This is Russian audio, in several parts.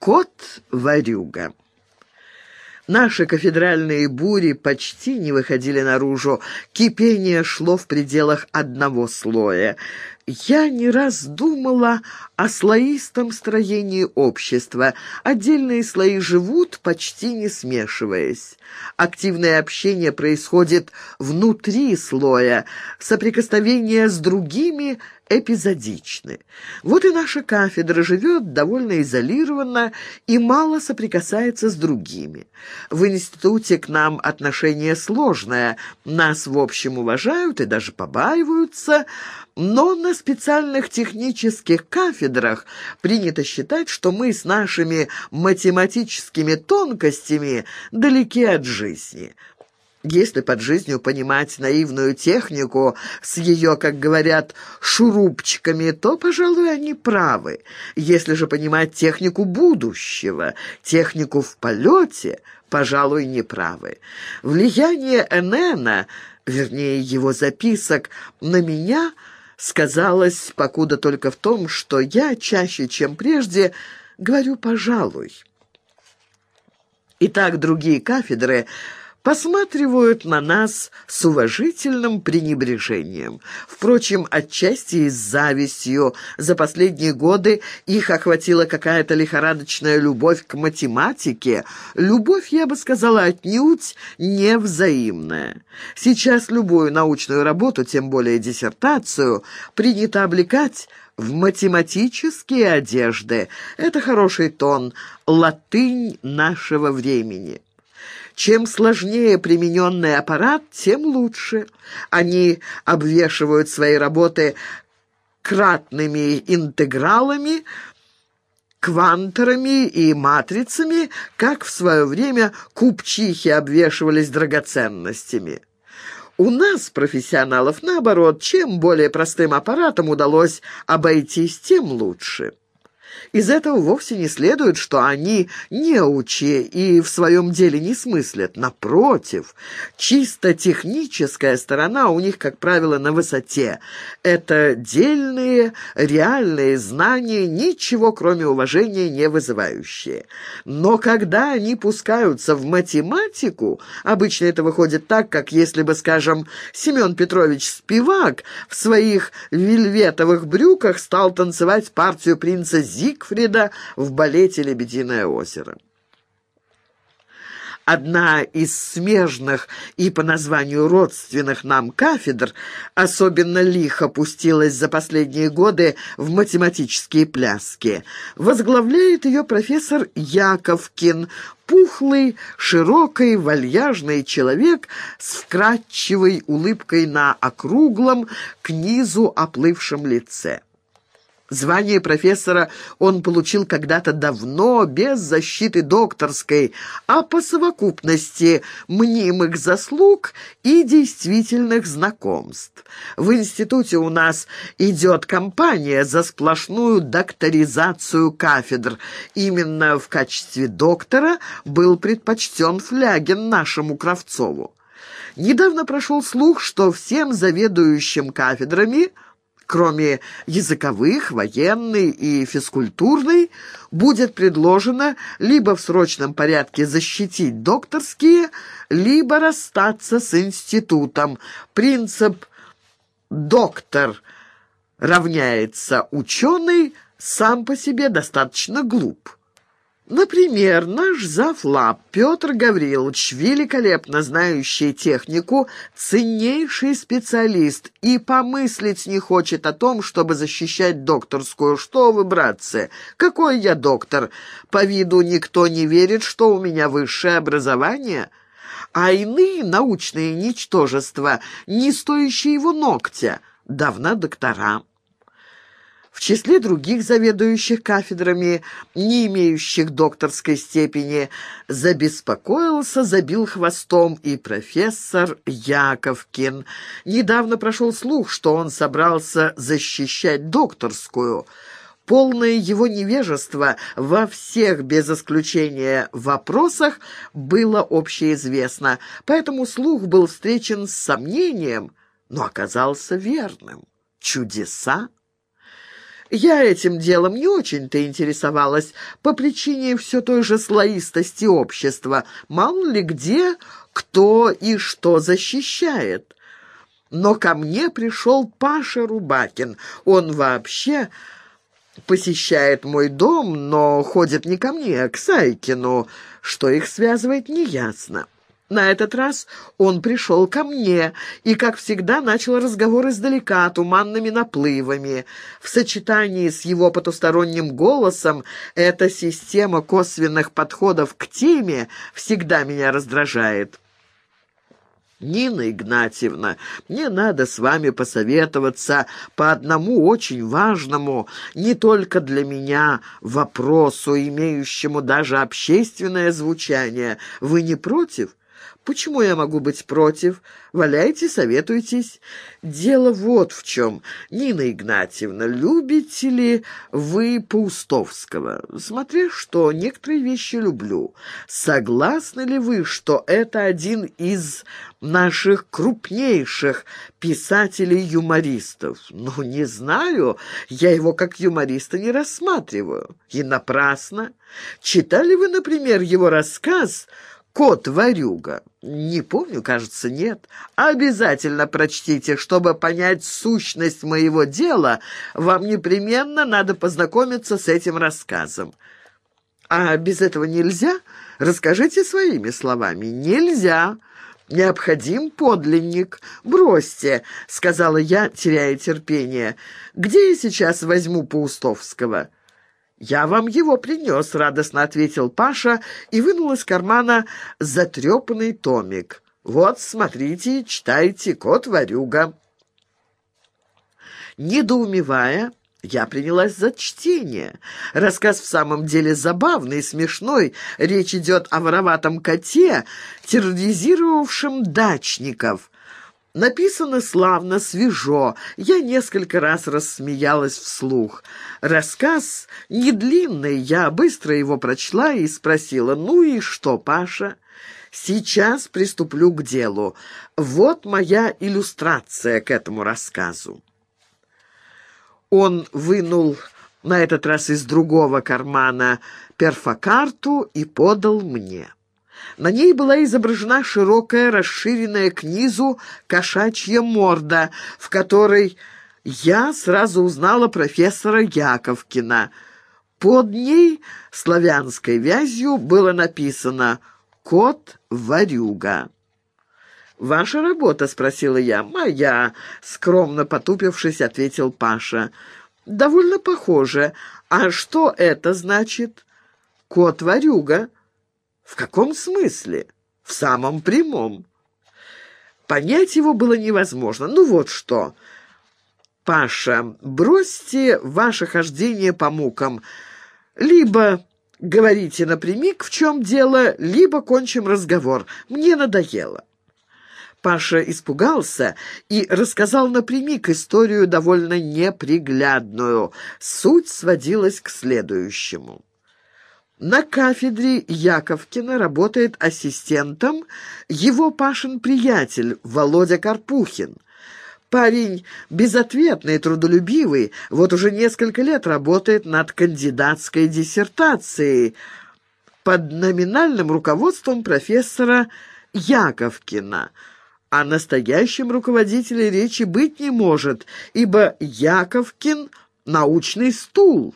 Кот-ворюга. Наши кафедральные бури почти не выходили наружу. Кипение шло в пределах одного слоя. Я не раз думала о слоистом строении общества. Отдельные слои живут, почти не смешиваясь. Активное общение происходит внутри слоя, соприкосновение с другими эпизодичны. Вот и наша кафедра живет довольно изолированно и мало соприкасается с другими. В институте к нам отношение сложное, нас в общем уважают и даже побаиваются, но на специальных технических кафедрах принято считать, что мы с нашими математическими тонкостями далеки от жизни. Если под жизнью понимать наивную технику с ее, как говорят, шурупчиками, то, пожалуй, они правы. Если же понимать технику будущего, технику в полете, пожалуй, неправы. Влияние Энена, вернее, его записок, на меня сказалось покуда только в том, что я чаще, чем прежде, говорю «пожалуй». Итак, другие кафедры – посматривают на нас с уважительным пренебрежением. Впрочем, отчасти и с завистью. За последние годы их охватила какая-то лихорадочная любовь к математике. Любовь, я бы сказала, отнюдь невзаимная. Сейчас любую научную работу, тем более диссертацию, принято облекать в математические одежды. Это хороший тон, латынь нашего времени. Чем сложнее примененный аппарат, тем лучше. Они обвешивают свои работы кратными интегралами, кванторами и матрицами, как в свое время купчихи обвешивались драгоценностями. У нас, профессионалов, наоборот, чем более простым аппаратом удалось обойтись, тем лучше. Из этого вовсе не следует, что они неучи и в своем деле не смыслят. Напротив, чисто техническая сторона у них, как правило, на высоте. Это дельные, реальные знания, ничего кроме уважения не вызывающие. Но когда они пускаются в математику, обычно это выходит так, как если бы, скажем, Семен Петрович Спивак в своих вельветовых брюках стал танцевать партию принца Зиг Зигфрида в балете «Лебединое озеро». Одна из смежных и по названию родственных нам кафедр особенно лихо пустилась за последние годы в математические пляски. Возглавляет ее профессор Яковкин, пухлый, широкий, вальяжный человек с вкрадчивой улыбкой на округлом, к низу оплывшем лице. Звание профессора он получил когда-то давно, без защиты докторской, а по совокупности мнимых заслуг и действительных знакомств. В институте у нас идет кампания за сплошную докторизацию кафедр. Именно в качестве доктора был предпочтен Флягин нашему Кравцову. Недавно прошел слух, что всем заведующим кафедрами – кроме языковых, военной и физкультурной, будет предложено либо в срочном порядке защитить докторские, либо расстаться с институтом. Принцип «доктор» равняется «ученый» сам по себе достаточно глуп. Например, наш завлаб Петр Гаврилович, великолепно знающий технику, ценнейший специалист и помыслить не хочет о том, чтобы защищать докторскую. Что вы, братцы, какой я доктор? По виду никто не верит, что у меня высшее образование. А иные научные ничтожества, не стоящие его ногтя, давно доктора. В числе других заведующих кафедрами, не имеющих докторской степени, забеспокоился, забил хвостом и профессор Яковкин. Недавно прошел слух, что он собрался защищать докторскую. Полное его невежество во всех, без исключения, вопросах было общеизвестно, поэтому слух был встречен с сомнением, но оказался верным. Чудеса! Я этим делом не очень-то интересовалась по причине все той же слоистости общества. Мало ли где кто и что защищает. Но ко мне пришел Паша Рубакин. Он вообще посещает мой дом, но ходит не ко мне, а к Сайкину. Что их связывает, неясно. На этот раз он пришел ко мне и, как всегда, начал разговор издалека, туманными наплывами. В сочетании с его потусторонним голосом эта система косвенных подходов к теме всегда меня раздражает. «Нина Игнатьевна, мне надо с вами посоветоваться по одному очень важному, не только для меня, вопросу, имеющему даже общественное звучание. Вы не против?» Почему я могу быть против? Валяйте, советуйтесь. Дело вот в чем. Нина Игнатьевна, любите ли вы Паустовского? Смотря что, некоторые вещи люблю. Согласны ли вы, что это один из наших крупнейших писателей-юмористов? Ну, не знаю. Я его как юмориста не рассматриваю. И напрасно. Читали вы, например, его рассказ «Кот-ворюга». Не помню, кажется, нет. Обязательно прочтите, чтобы понять сущность моего дела. Вам непременно надо познакомиться с этим рассказом. А без этого нельзя? Расскажите своими словами. Нельзя. «Необходим подлинник. Бросьте», — сказала я, теряя терпение. «Где я сейчас возьму Паустовского?» «Я вам его принес», — радостно ответил Паша и вынул из кармана затрепанный томик. «Вот, смотрите, читайте, кот-ворюга». Недоумевая, я принялась за чтение. Рассказ в самом деле забавный, смешной. Речь идет о вороватом коте, терроризировавшем дачников. Написано славно, свежо. Я несколько раз рассмеялась вслух. Рассказ не длинный, я быстро его прочла и спросила, «Ну и что, Паша?» «Сейчас приступлю к делу. Вот моя иллюстрация к этому рассказу». Он вынул на этот раз из другого кармана перфокарту и подал мне. На ней была изображена широкая, расширенная к низу кошачья морда, в которой я сразу узнала профессора Яковкина. Под ней славянской вязью было написано «Кот-ворюга». «Ваша работа?» — спросила я. «Моя», — скромно потупившись, ответил Паша. «Довольно похоже. А что это значит?» «Кот-ворюга». В каком смысле? В самом прямом. Понять его было невозможно. Ну вот что. Паша, бросьте ваше хождение по мукам. Либо говорите напрямик, в чем дело, либо кончим разговор. Мне надоело. Паша испугался и рассказал напрямик историю довольно неприглядную. Суть сводилась к следующему. На кафедре Яковкина работает ассистентом его Пашин приятель Володя Карпухин. Парень безответный, трудолюбивый, вот уже несколько лет работает над кандидатской диссертацией под номинальным руководством профессора Яковкина. О настоящем руководителе речи быть не может, ибо Яковкин — научный стул.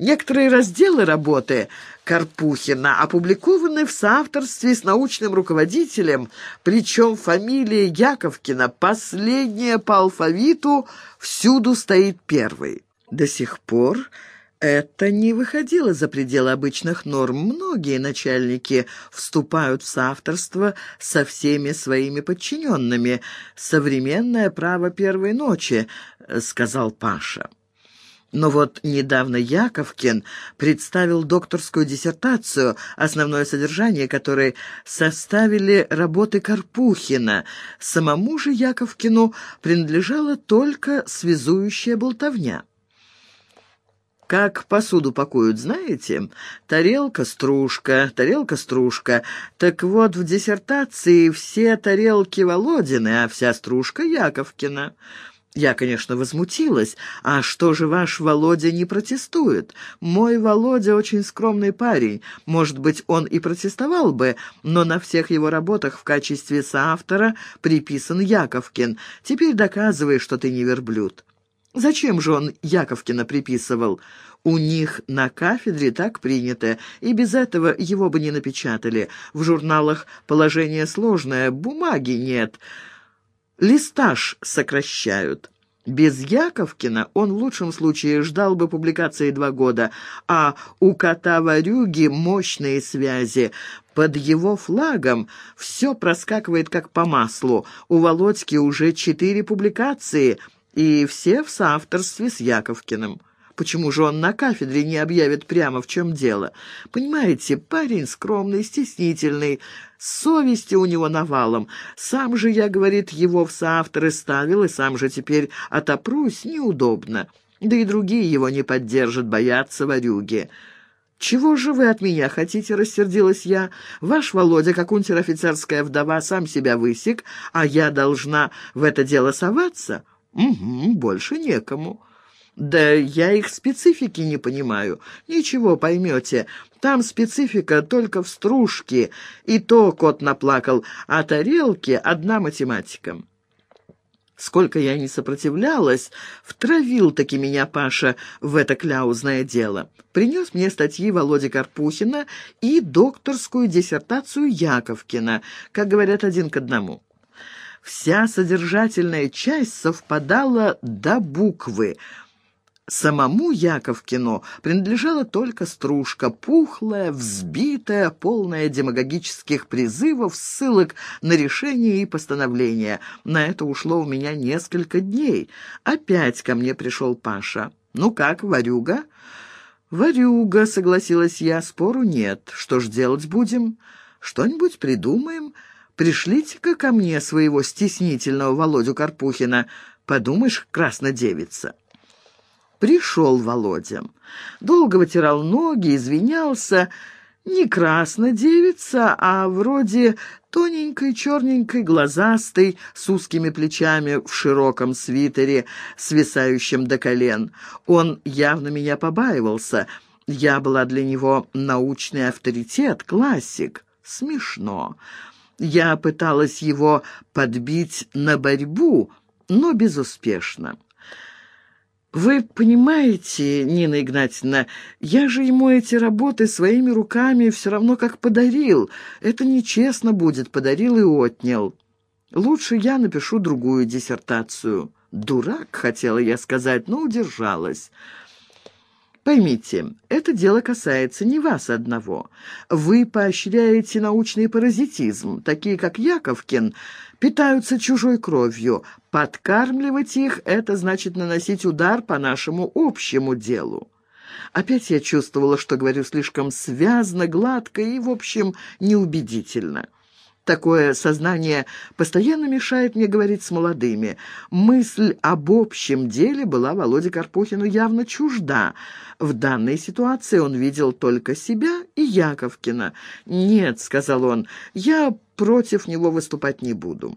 Некоторые разделы работы Карпухина опубликованы в соавторстве с научным руководителем, причем фамилия Яковкина, последняя по алфавиту, всюду стоит первой. До сих пор это не выходило за пределы обычных норм. Многие начальники вступают в соавторство со всеми своими подчиненными. «Современное право первой ночи», — сказал Паша. Но вот недавно Яковкин представил докторскую диссертацию, основное содержание которой составили работы Карпухина. Самому же Яковкину принадлежала только связующая болтовня. Как посуду пакуют, знаете? Тарелка-стружка, тарелка-стружка. Так вот, в диссертации все тарелки Володины, а вся стружка Яковкина. Я, конечно, возмутилась. «А что же ваш Володя не протестует? Мой Володя очень скромный парень. Может быть, он и протестовал бы, но на всех его работах в качестве соавтора приписан Яковкин. Теперь доказывай, что ты не верблюд». Зачем же он Яковкина приписывал? У них на кафедре так принято, и без этого его бы не напечатали. В журналах положение сложное, бумаги нет» листаж сокращают. Без Яковкина он в лучшем случае ждал бы публикации два года, а у кота-ворюги мощные связи. Под его флагом все проскакивает как по маслу. У Володьки уже четыре публикации, и все в соавторстве с Яковкиным. Почему же он на кафедре не объявит прямо, в чем дело? Понимаете, парень скромный, стеснительный, совести у него навалом. Сам же я, говорит, его в соавторы ставил, и сам же теперь отопрусь, неудобно. Да и другие его не поддержат, боятся ворюги. «Чего же вы от меня хотите?» — рассердилась я. «Ваш Володя, как унтер-офицерская вдова, сам себя высек, а я должна в это дело соваться? Угу, больше некому». «Да я их специфики не понимаю. Ничего, поймете. Там специфика только в стружке, и то кот наплакал, а тарелки — одна математика». Сколько я не сопротивлялась, втравил-таки меня Паша в это кляузное дело. Принес мне статьи Володи Карпухина и докторскую диссертацию Яковкина, как говорят, один к одному. Вся содержательная часть совпадала до буквы — Самому Яковкину принадлежала только стружка, пухлая, взбитая, полная демагогических призывов, ссылок на решения и постановления. На это ушло у меня несколько дней. Опять ко мне пришел Паша. «Ну как, варюга?» «Варюга», — согласилась я, — «спору нет. Что ж делать будем? Что-нибудь придумаем? Пришлите-ка ко мне своего стеснительного Володю Карпухина. Подумаешь, краснодевица». Пришел Володя. Долго вытирал ноги, извинялся. Не красно девица, а вроде тоненькой, черненькой, глазастой, с узкими плечами в широком свитере, свисающем до колен. Он явно меня побаивался. Я была для него научный авторитет, классик. Смешно. Я пыталась его подбить на борьбу, но безуспешно. «Вы понимаете, Нина Игнатьевна, я же ему эти работы своими руками все равно как подарил. Это нечестно будет, подарил и отнял. Лучше я напишу другую диссертацию». «Дурак», — хотела я сказать, но удержалась. Поймите, это дело касается не вас одного. Вы поощряете научный паразитизм. Такие, как Яковкин, питаются чужой кровью. Подкармливать их — это значит наносить удар по нашему общему делу. Опять я чувствовала, что говорю слишком связно, гладко и, в общем, неубедительно. Такое сознание постоянно мешает мне говорить с молодыми. Мысль об общем деле была Володе Карпухину явно чужда. В данной ситуации он видел только себя и Яковкина. «Нет», — сказал он, — «я против него выступать не буду»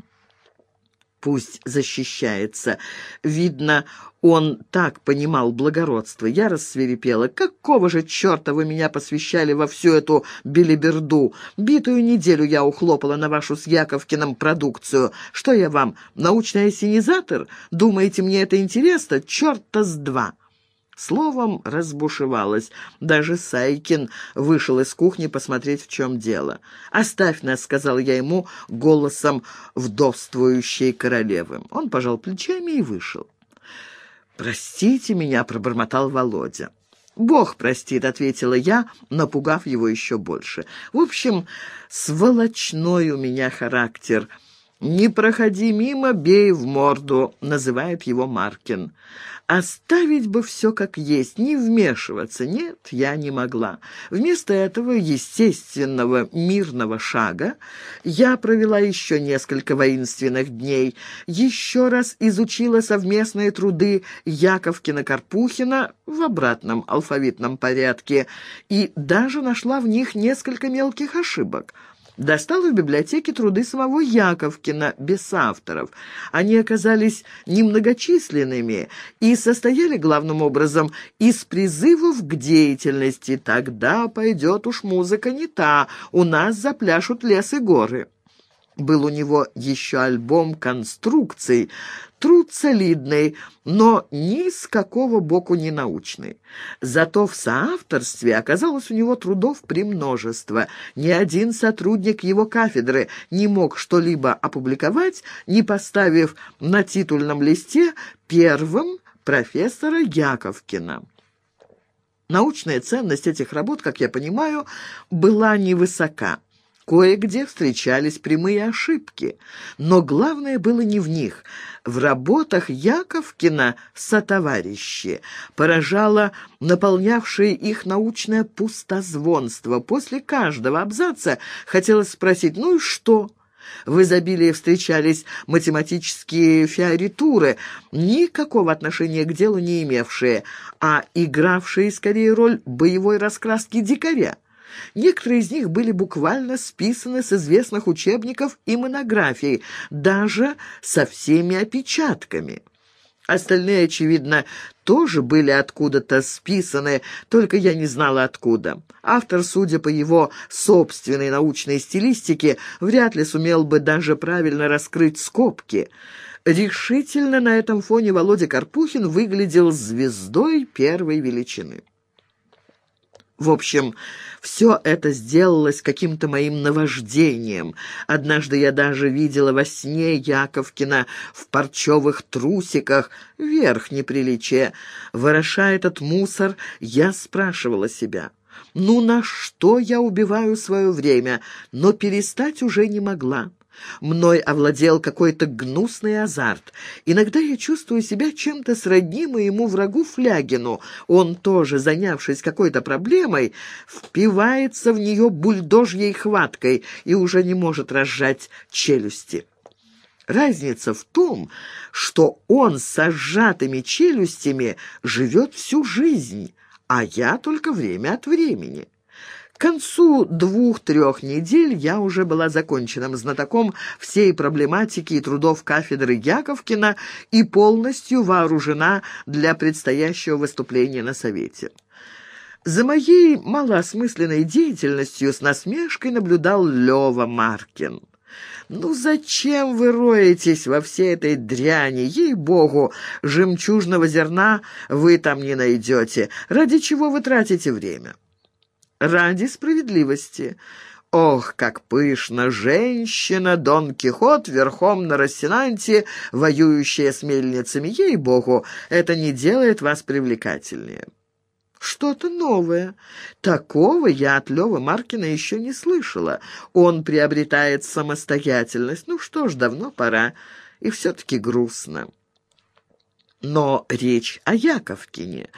пусть защищается. Видно, он так понимал благородство. Я рассверепела. Какого же черта вы меня посвящали во всю эту белиберду? Битую неделю я ухлопала на вашу с Яковкиным продукцию. Что я вам, научный осенизатор? Думаете, мне это интересно? Черта с два!» Словом, разбушевалась. Даже Сайкин вышел из кухни посмотреть, в чем дело. «Оставь нас», — сказал я ему голосом вдовствующей королевы. Он пожал плечами и вышел. «Простите меня», — пробормотал Володя. «Бог простит», — ответила я, напугав его еще больше. «В общем, сволочной у меня характер». «Не проходи мимо, бей в морду», — называет его Маркин. Оставить бы все как есть, не вмешиваться. Нет, я не могла. Вместо этого естественного мирного шага я провела еще несколько воинственных дней, еще раз изучила совместные труды Яковкина-Карпухина в обратном алфавитном порядке и даже нашла в них несколько мелких ошибок. Достал в библиотеке труды самого Яковкина, без авторов. Они оказались немногочисленными и состояли, главным образом, из призывов к деятельности. «Тогда пойдет уж музыка не та, у нас запляшут лес и горы». Был у него еще альбом конструкций, труд солидный, но ни с какого боку не научный. Зато в соавторстве оказалось у него трудов премножество. Ни один сотрудник его кафедры не мог что-либо опубликовать, не поставив на титульном листе первым профессора Яковкина. Научная ценность этих работ, как я понимаю, была невысока. Кое-где встречались прямые ошибки, но главное было не в них. В работах Яковкина «Сотоварищи» поражало наполнявшее их научное пустозвонство. После каждого абзаца хотелось спросить «ну и что?». В изобилии встречались математические фиоритуры, никакого отношения к делу не имевшие, а игравшие скорее роль боевой раскраски дикаря. Некоторые из них были буквально списаны с известных учебников и монографий, даже со всеми опечатками. Остальные, очевидно, тоже были откуда-то списаны, только я не знала откуда. Автор, судя по его собственной научной стилистике, вряд ли сумел бы даже правильно раскрыть скобки. Решительно на этом фоне Володя Карпухин выглядел звездой первой величины. В общем, все это сделалось каким-то моим наваждением. Однажды я даже видела во сне Яковкина в парчевых трусиках, верх неприличия. Вороша этот мусор, я спрашивала себя, ну на что я убиваю свое время, но перестать уже не могла. Мной овладел какой-то гнусный азарт. Иногда я чувствую себя чем-то сродни моему врагу Флягину. Он тоже, занявшись какой-то проблемой, впивается в нее бульдожьей хваткой и уже не может разжать челюсти. Разница в том, что он с сжатыми челюстями живет всю жизнь, а я только время от времени. Концу двух-трех недель я уже была законченным знатоком всей проблематики и трудов кафедры Яковкина и полностью вооружена для предстоящего выступления на Совете. За моей малоосмысленной деятельностью с насмешкой наблюдал Лёва Маркин. «Ну зачем вы роетесь во всей этой дряни? Ей-богу, жемчужного зерна вы там не найдете. Ради чего вы тратите время?» Ради справедливости. Ох, как пышно! Женщина, Дон Кихот, верхом на Рассенанте, воюющая с мельницами. Ей-богу, это не делает вас привлекательнее. Что-то новое. Такого я от Лёвы Маркина еще не слышала. Он приобретает самостоятельность. Ну что ж, давно пора. И все-таки грустно. Но речь о Яковкине.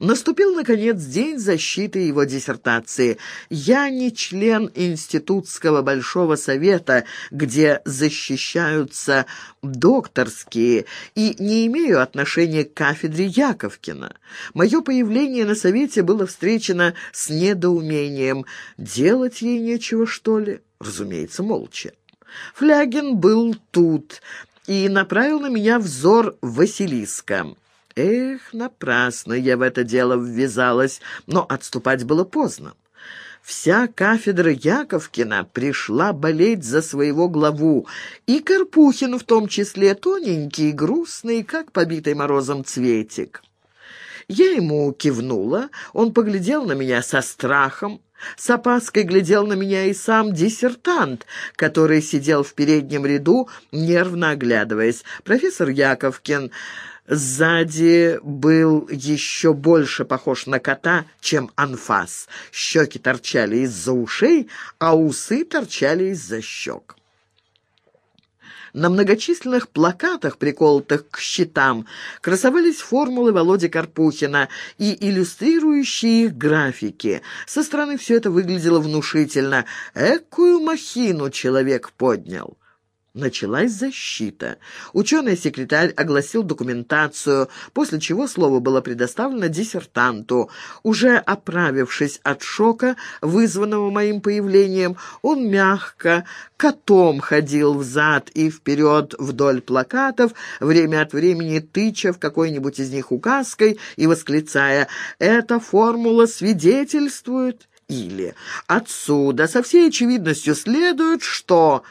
Наступил, наконец, день защиты его диссертации. Я не член Институтского Большого Совета, где защищаются докторские, и не имею отношения к кафедре Яковкина. Мое появление на Совете было встречено с недоумением. Делать ей нечего, что ли? Разумеется, молча. Флягин был тут и направил на меня взор Василиска. Эх, напрасно я в это дело ввязалась, но отступать было поздно. Вся кафедра Яковкина пришла болеть за своего главу, и Карпухин в том числе, тоненький, грустный, как побитый морозом цветик. Я ему кивнула, он поглядел на меня со страхом, с опаской глядел на меня и сам диссертант, который сидел в переднем ряду, нервно оглядываясь. Профессор Яковкин Сзади был еще больше похож на кота, чем анфас. Щеки торчали из-за ушей, а усы торчали из-за щек. На многочисленных плакатах, приколотых к щитам, красовались формулы Володи Карпухина и иллюстрирующие их графики. Со стороны все это выглядело внушительно. Экую махину человек поднял. Началась защита. Ученый-секретарь огласил документацию, после чего слово было предоставлено диссертанту. Уже оправившись от шока, вызванного моим появлением, он мягко, котом ходил взад и вперед вдоль плакатов, время от времени тыча в какой-нибудь из них указкой и восклицая «Эта формула свидетельствует» или «Отсюда со всей очевидностью следует, что...»